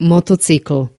motocykl.